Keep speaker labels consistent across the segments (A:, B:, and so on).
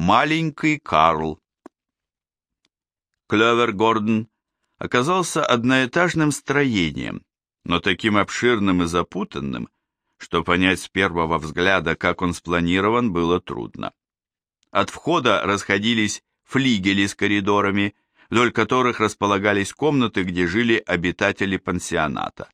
A: Маленький Карл. Клевер Гордон оказался одноэтажным строением, но таким обширным и запутанным, что понять с первого взгляда, как он спланирован, было трудно. От входа расходились флигели с коридорами, вдоль которых располагались комнаты, где жили обитатели пансионата.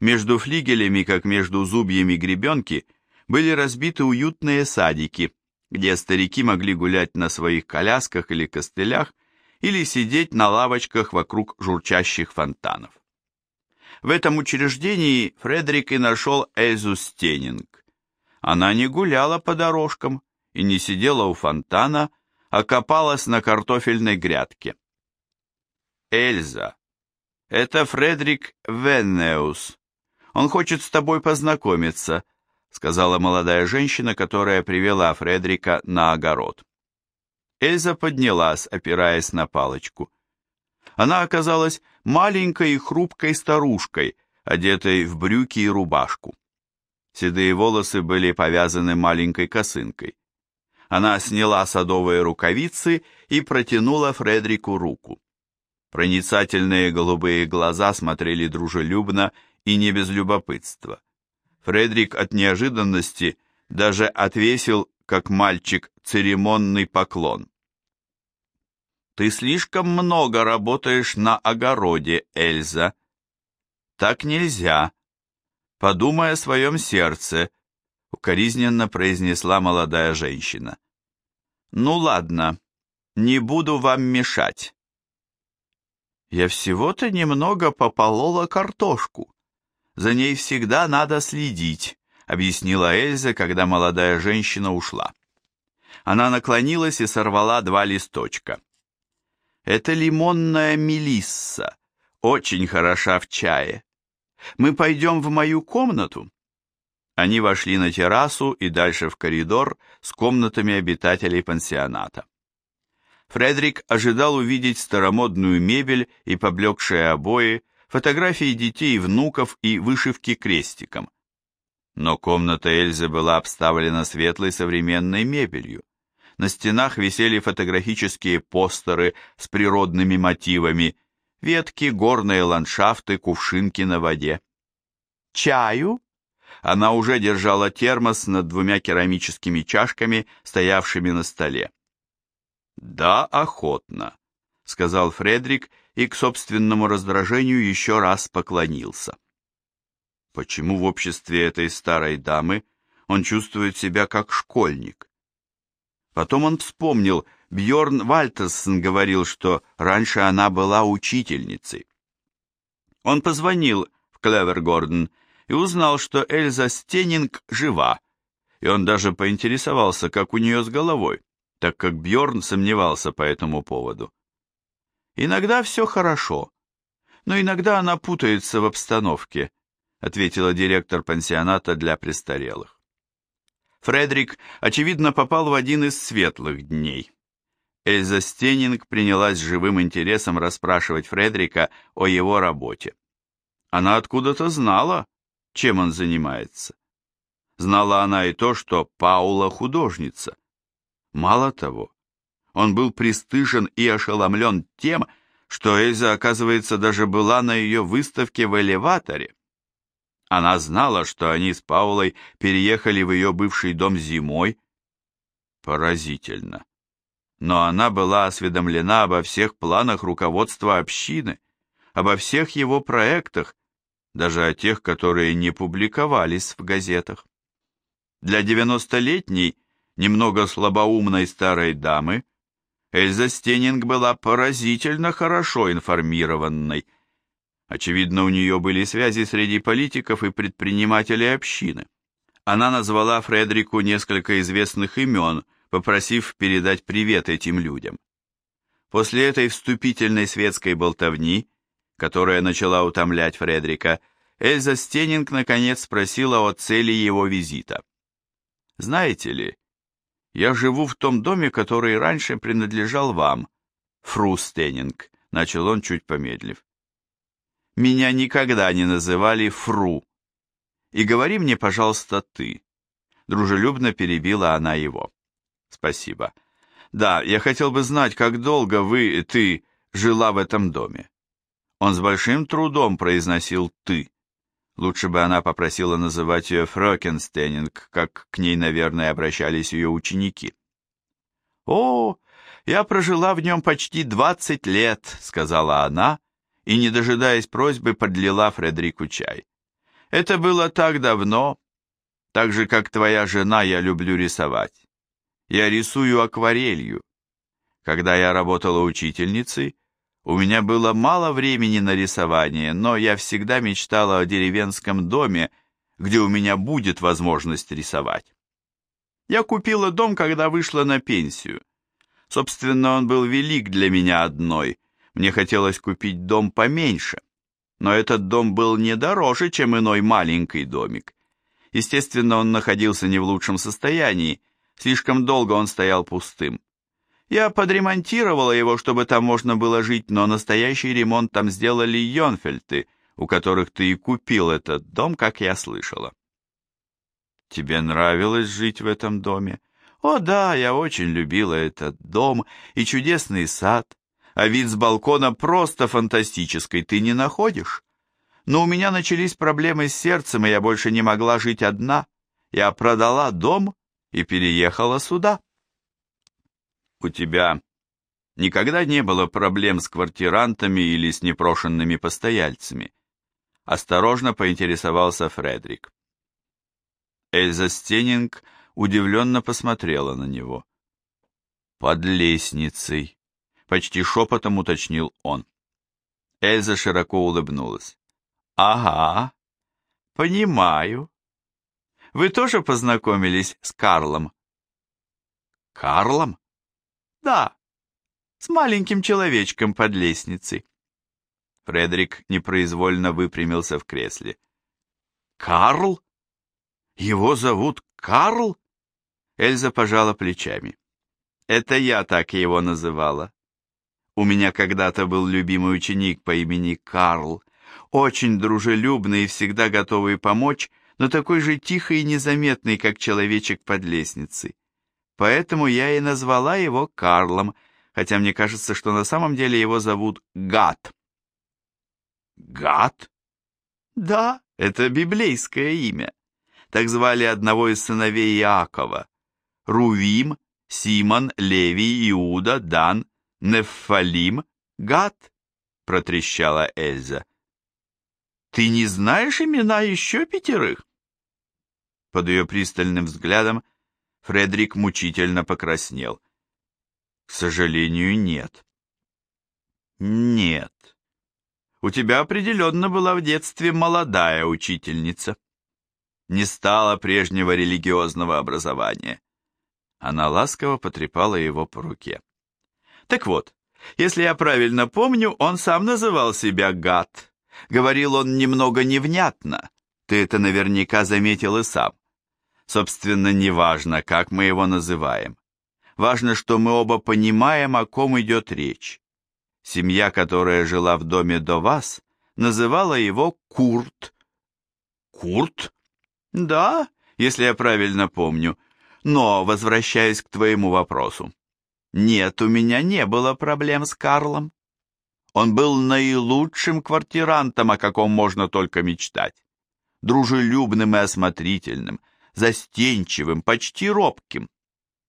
A: Между флигелями, как между зубьями гребенки, были разбиты уютные садики, где старики могли гулять на своих колясках или костылях или сидеть на лавочках вокруг журчащих фонтанов. В этом учреждении Фредерик и нашел Эльзу Стенинг. Она не гуляла по дорожкам и не сидела у фонтана, а копалась на картофельной грядке. «Эльза, это Фредерик Веннеус. Он хочет с тобой познакомиться», сказала молодая женщина, которая привела Фредерика на огород. Эльза поднялась, опираясь на палочку. Она оказалась маленькой и хрупкой старушкой, одетой в брюки и рубашку. Седые волосы были повязаны маленькой косынкой. Она сняла садовые рукавицы и протянула Фредрику руку. Проницательные голубые глаза смотрели дружелюбно и не без любопытства. Фредрик от неожиданности даже отвесил, как мальчик, церемонный поклон. «Ты слишком много работаешь на огороде, Эльза. Так нельзя. Подумай о своем сердце», — укоризненно произнесла молодая женщина. «Ну ладно, не буду вам мешать». «Я всего-то немного пополола картошку. За ней всегда надо следить», — объяснила Эльза, когда молодая женщина ушла. Она наклонилась и сорвала два листочка. Это лимонная мелисса, очень хороша в чае. Мы пойдем в мою комнату?» Они вошли на террасу и дальше в коридор с комнатами обитателей пансионата. Фредерик ожидал увидеть старомодную мебель и поблекшие обои, фотографии детей внуков и вышивки крестиком. Но комната Эльзы была обставлена светлой современной мебелью. На стенах висели фотографические постеры с природными мотивами, ветки, горные ландшафты, кувшинки на воде. «Чаю?» Она уже держала термос над двумя керамическими чашками, стоявшими на столе. «Да, охотно», — сказал Фредрик и к собственному раздражению еще раз поклонился. Почему в обществе этой старой дамы он чувствует себя как школьник? Потом он вспомнил, Бьорн Вальтерсон говорил, что раньше она была учительницей. Он позвонил в Клевергорден и узнал, что Эльза Стенинг жива, и он даже поинтересовался, как у нее с головой, так как Бьорн сомневался по этому поводу. «Иногда все хорошо, но иногда она путается в обстановке», ответила директор пансионата для престарелых. Фредерик, очевидно, попал в один из светлых дней. Эльза Стенинг принялась живым интересом расспрашивать Фредерика о его работе. Она откуда-то знала, чем он занимается. Знала она и то, что Паула художница. Мало того, он был пристыжен и ошеломлен тем, что Эльза, оказывается, даже была на ее выставке в элеваторе. Она знала, что они с Паулой переехали в ее бывший дом зимой. Поразительно. Но она была осведомлена обо всех планах руководства общины, обо всех его проектах, даже о тех, которые не публиковались в газетах. Для девяностолетней, немного слабоумной старой дамы, Эльза Стенинг была поразительно хорошо информированной, Очевидно, у нее были связи среди политиков и предпринимателей общины. Она назвала Фредерику несколько известных имен, попросив передать привет этим людям. После этой вступительной светской болтовни, которая начала утомлять Фредерика, Эльза Стенинг наконец спросила о цели его визита. «Знаете ли, я живу в том доме, который раньше принадлежал вам, фру Стенинг», — начал он, чуть помедлив. Меня никогда не называли Фру. И говори мне, пожалуйста, ты. Дружелюбно перебила она его. Спасибо. Да, я хотел бы знать, как долго вы, ты, жила в этом доме. Он с большим трудом произносил «ты». Лучше бы она попросила называть ее Фрокенстенинг, как к ней, наверное, обращались ее ученики. «О, я прожила в нем почти двадцать лет», — сказала она, и, не дожидаясь просьбы, подлила Фредерику чай. «Это было так давно. Так же, как твоя жена, я люблю рисовать. Я рисую акварелью. Когда я работала учительницей, у меня было мало времени на рисование, но я всегда мечтала о деревенском доме, где у меня будет возможность рисовать. Я купила дом, когда вышла на пенсию. Собственно, он был велик для меня одной. Мне хотелось купить дом поменьше. Но этот дом был не дороже, чем иной маленький домик. Естественно, он находился не в лучшем состоянии, слишком долго он стоял пустым. Я подремонтировала его, чтобы там можно было жить, но настоящий ремонт там сделали Йонфельты, у которых ты и купил этот дом, как я слышала. Тебе нравилось жить в этом доме? О да, я очень любила этот дом и чудесный сад, а вид с балкона просто фантастический, ты не находишь? Но у меня начались проблемы с сердцем, и я больше не могла жить одна. Я продала дом и переехала сюда. У тебя никогда не было проблем с квартирантами или с непрошенными постояльцами? Осторожно поинтересовался Фредерик. Эльза Стенинг удивленно посмотрела на него. «Под лестницей», — почти шепотом уточнил он. Эльза широко улыбнулась. «Ага, понимаю. Вы тоже познакомились с Карлом?» «Карлом?» Да, с маленьким человечком под лестницей. Фредерик непроизвольно выпрямился в кресле. Карл? Его зовут Карл? Эльза пожала плечами. Это я так его называла. У меня когда-то был любимый ученик по имени Карл, очень дружелюбный и всегда готовый помочь, но такой же тихий и незаметный, как человечек под лестницей. Поэтому я и назвала его Карлом, хотя мне кажется, что на самом деле его зовут Гад. Гад? Да, это библейское имя. Так звали одного из сыновей Иакова. Рувим, Симон, Левий, Иуда, Дан, Нефалим, Гад, протрещала Эльза. Ты не знаешь имена еще пятерых? Под ее пристальным взглядом Фредерик мучительно покраснел. К сожалению, нет. Нет. У тебя определенно была в детстве молодая учительница. Не стало прежнего религиозного образования. Она ласково потрепала его по руке. Так вот, если я правильно помню, он сам называл себя гад. Говорил он немного невнятно. Ты это наверняка заметил и сам. Собственно, не важно, как мы его называем. Важно, что мы оба понимаем, о ком идет речь. Семья, которая жила в доме до вас, называла его Курт. Курт? Да, если я правильно помню. Но, возвращаясь к твоему вопросу. Нет, у меня не было проблем с Карлом. Он был наилучшим квартирантом, о каком можно только мечтать. Дружелюбным и осмотрительным, застенчивым, почти робким.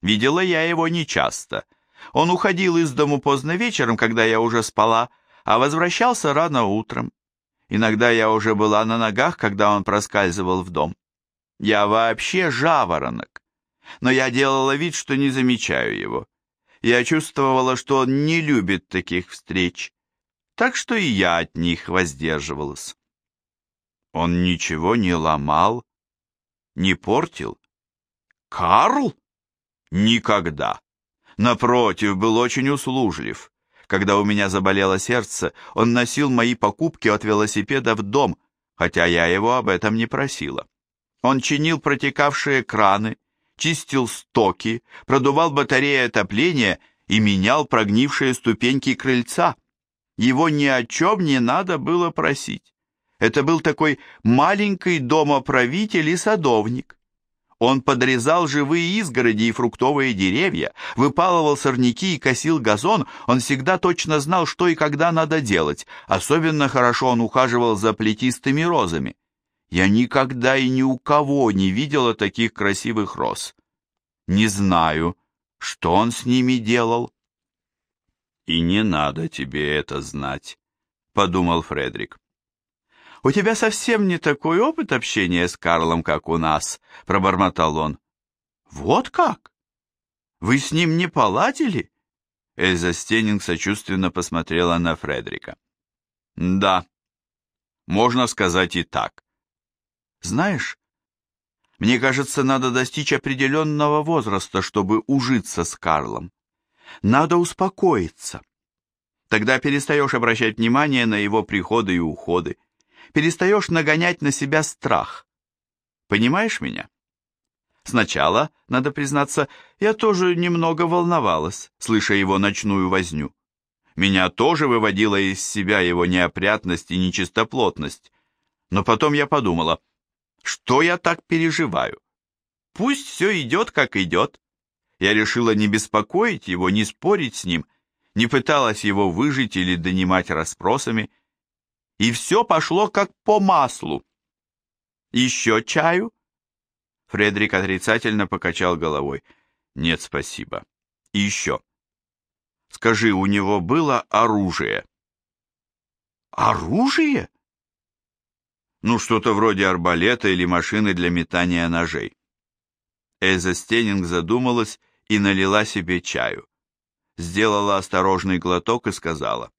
A: Видела я его нечасто. Он уходил из дому поздно вечером, когда я уже спала, а возвращался рано утром. Иногда я уже была на ногах, когда он проскальзывал в дом. Я вообще жаворонок. Но я делала вид, что не замечаю его. Я чувствовала, что он не любит таких встреч, так что и я от них воздерживалась. Он ничего не ломал, не портил? Карл? Никогда. Напротив, был очень услужлив. Когда у меня заболело сердце, он носил мои покупки от велосипеда в дом, хотя я его об этом не просила. Он чинил протекавшие краны, чистил стоки, продувал батареи отопления и менял прогнившие ступеньки крыльца. Его ни о чем не надо было просить. Это был такой маленький домоправитель и садовник. Он подрезал живые изгороди и фруктовые деревья, выпалывал сорняки и косил газон. Он всегда точно знал, что и когда надо делать. Особенно хорошо он ухаживал за плетистыми розами. Я никогда и ни у кого не видела таких красивых роз. Не знаю, что он с ними делал. «И не надо тебе это знать», — подумал Фредерик. «У тебя совсем не такой опыт общения с Карлом, как у нас», — пробормотал он. «Вот как? Вы с ним не поладили?» Эльза Стеннинг сочувственно посмотрела на Фредерика. «Да, можно сказать и так. Знаешь, мне кажется, надо достичь определенного возраста, чтобы ужиться с Карлом. Надо успокоиться. Тогда перестаешь обращать внимание на его приходы и уходы перестаешь нагонять на себя страх. Понимаешь меня? Сначала, надо признаться, я тоже немного волновалась, слыша его ночную возню. Меня тоже выводила из себя его неопрятность и нечистоплотность. Но потом я подумала, что я так переживаю? Пусть все идет, как идет. Я решила не беспокоить его, не спорить с ним, не пыталась его выжить или донимать расспросами, и все пошло как по маслу. Еще чаю? Фредерик отрицательно покачал головой. Нет, спасибо. И еще. Скажи, у него было оружие? Оружие? Ну, что-то вроде арбалета или машины для метания ножей. Эльза Стеннинг задумалась и налила себе чаю. Сделала осторожный глоток и сказала.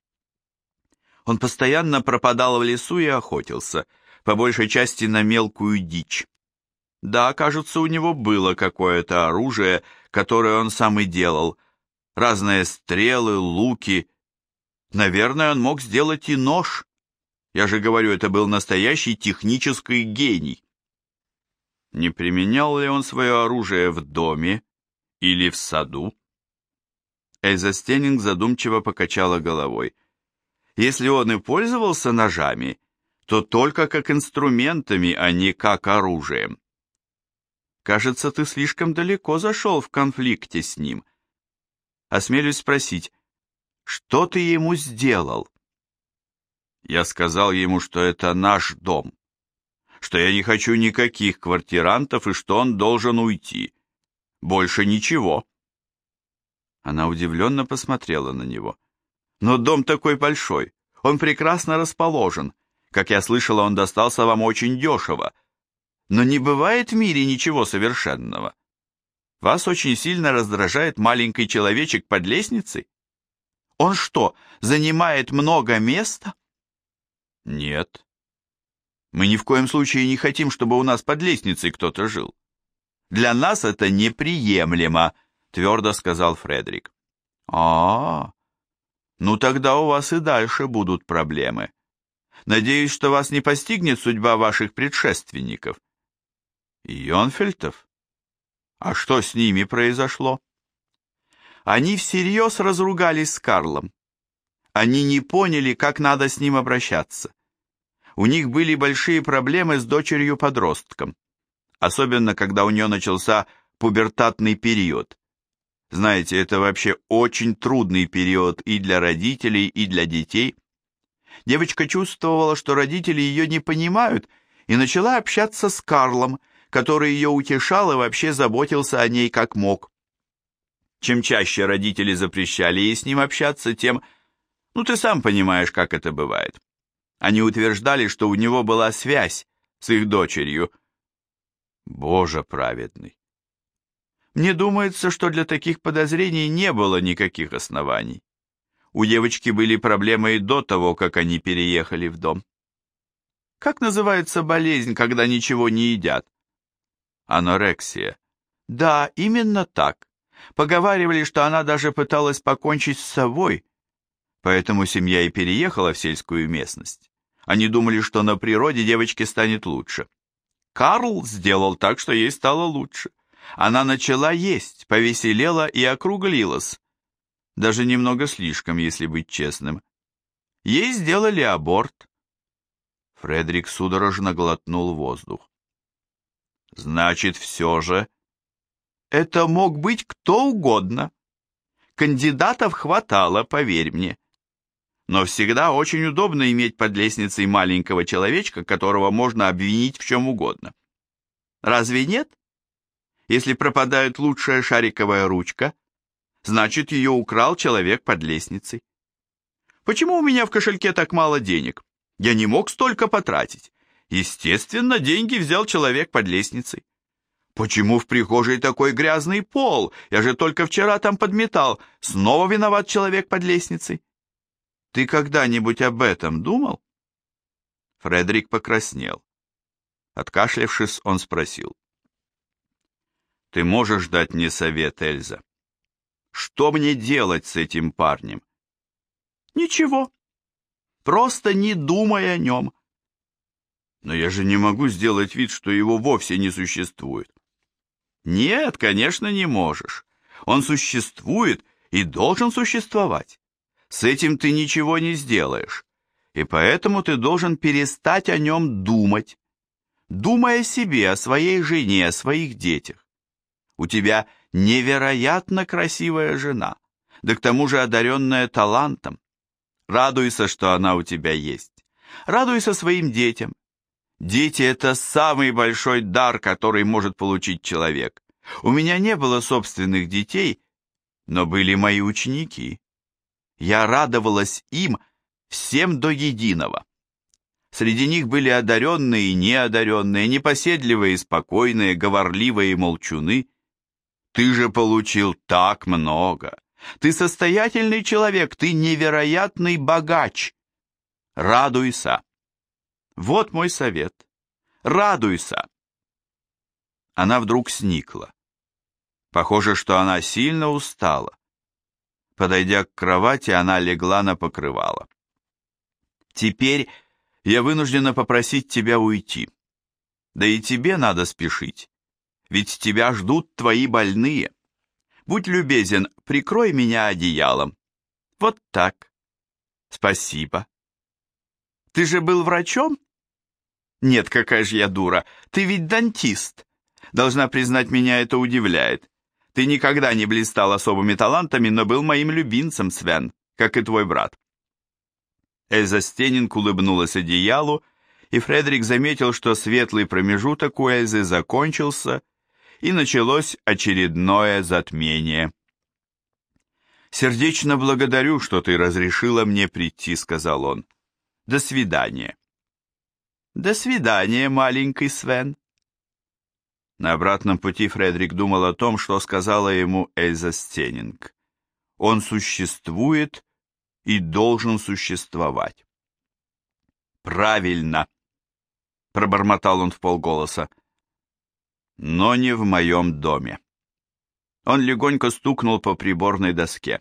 A: Он постоянно пропадал в лесу и охотился, по большей части на мелкую дичь. Да, кажется, у него было какое-то оружие, которое он сам и делал. Разные стрелы, луки. Наверное, он мог сделать и нож. Я же говорю, это был настоящий технический гений. Не применял ли он свое оружие в доме или в саду? Эльза Стеннинг задумчиво покачала головой. Если он и пользовался ножами, то только как инструментами, а не как оружием. Кажется, ты слишком далеко зашел в конфликте с ним. Осмелюсь спросить, что ты ему сделал? Я сказал ему, что это наш дом, что я не хочу никаких квартирантов и что он должен уйти. Больше ничего. Она удивленно посмотрела на него. Но дом такой большой, он прекрасно расположен. Как я слышала, он достался вам очень дешево. Но не бывает в мире ничего совершенного. Вас очень сильно раздражает маленький человечек под лестницей? Он что, занимает много места? Нет. Мы ни в коем случае не хотим, чтобы у нас под лестницей кто-то жил. Для нас это неприемлемо, твердо сказал Фредерик. А, -а, -а ну тогда у вас и дальше будут проблемы. Надеюсь, что вас не постигнет судьба ваших предшественников. Йонфельтов? А что с ними произошло? Они всерьез разругались с Карлом. Они не поняли, как надо с ним обращаться. У них были большие проблемы с дочерью-подростком, особенно когда у нее начался пубертатный период. Знаете, это вообще очень трудный период и для родителей, и для детей. Девочка чувствовала, что родители ее не понимают, и начала общаться с Карлом, который ее утешал и вообще заботился о ней как мог. Чем чаще родители запрещали ей с ним общаться, тем... Ну, ты сам понимаешь, как это бывает. Они утверждали, что у него была связь с их дочерью. Боже праведный! Мне думается, что для таких подозрений не было никаких оснований. У девочки были проблемы и до того, как они переехали в дом. Как называется болезнь, когда ничего не едят? Анорексия. Да, именно так. Поговаривали, что она даже пыталась покончить с собой, поэтому семья и переехала в сельскую местность. Они думали, что на природе девочке станет лучше. Карл сделал так, что ей стало лучше. Она начала есть, повеселела и округлилась. Даже немного слишком, если быть честным. Ей сделали аборт. Фредерик судорожно глотнул воздух. Значит, все же... Это мог быть кто угодно. Кандидатов хватало, поверь мне. Но всегда очень удобно иметь под лестницей маленького человечка, которого можно обвинить в чем угодно. Разве нет? Если пропадает лучшая шариковая ручка, значит, ее украл человек под лестницей. Почему у меня в кошельке так мало денег? Я не мог столько потратить. Естественно, деньги взял человек под лестницей. Почему в прихожей такой грязный пол? Я же только вчера там подметал. Снова виноват человек под лестницей. Ты когда-нибудь об этом думал? Фредерик покраснел. Откашлявшись, он спросил. Ты можешь дать мне совет, Эльза? Что мне делать с этим парнем? Ничего. Просто не думай о нем. Но я же не могу сделать вид, что его вовсе не существует. Нет, конечно, не можешь. Он существует и должен существовать. С этим ты ничего не сделаешь. И поэтому ты должен перестать о нем думать. Думай о себе, о своей жене, о своих детях. У тебя невероятно красивая жена, да к тому же одаренная талантом. Радуйся, что она у тебя есть. Радуйся своим детям. Дети – это самый большой дар, который может получить человек. У меня не было собственных детей, но были мои ученики. Я радовалась им всем до единого. Среди них были одаренные и неодаренные, непоседливые и спокойные, говорливые и молчуны. Ты же получил так много. Ты состоятельный человек, ты невероятный богач. Радуйся. Вот мой совет. Радуйся. Она вдруг сникла. Похоже, что она сильно устала. Подойдя к кровати, она легла на покрывало. Теперь я вынуждена попросить тебя уйти. Да и тебе надо спешить, ведь тебя ждут твои больные. Будь любезен, прикрой меня одеялом. Вот так. Спасибо. Ты же был врачом? Нет, какая же я дура. Ты ведь дантист. Должна признать, меня это удивляет. Ты никогда не блистал особыми талантами, но был моим любимцем, Свен, как и твой брат. Эльза Стенинг улыбнулась одеялу, и Фредерик заметил, что светлый промежуток у Эльзы закончился, и началось очередное затмение. «Сердечно благодарю, что ты разрешила мне прийти», — сказал он. «До свидания». «До свидания, маленький Свен». На обратном пути Фредерик думал о том, что сказала ему Эльза Стенинг. «Он существует и должен существовать». «Правильно», — пробормотал он в полголоса но не в моем доме. Он легонько стукнул по приборной доске.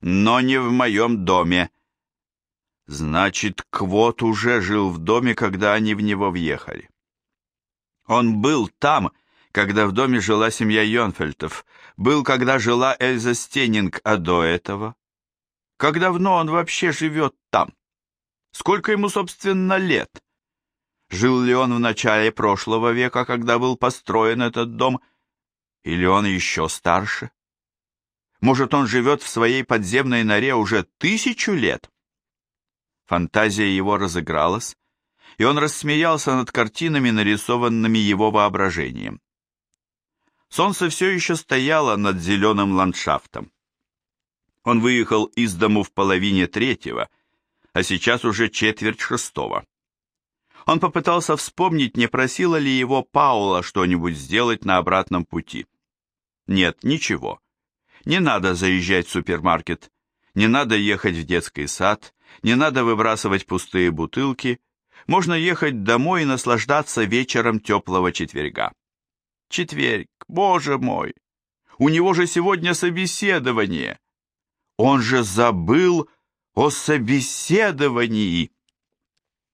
A: Но не в моем доме. Значит, Квот уже жил в доме, когда они в него въехали. Он был там, когда в доме жила семья Йонфельтов, был, когда жила Эльза Стенинг, а до этого? Как давно он вообще живет там? Сколько ему, собственно, лет? Жил ли он в начале прошлого века, когда был построен этот дом, или он еще старше? Может, он живет в своей подземной норе уже тысячу лет? Фантазия его разыгралась, и он рассмеялся над картинами, нарисованными его воображением. Солнце все еще стояло над зеленым ландшафтом. Он выехал из дому в половине третьего, а сейчас уже четверть шестого. Он попытался вспомнить, не просила ли его Паула что-нибудь сделать на обратном пути. Нет, ничего. Не надо заезжать в супермаркет, не надо ехать в детский сад, не надо выбрасывать пустые бутылки. Можно ехать домой и наслаждаться вечером теплого четверга. Четверг, боже мой! У него же сегодня собеседование. Он же забыл о собеседовании.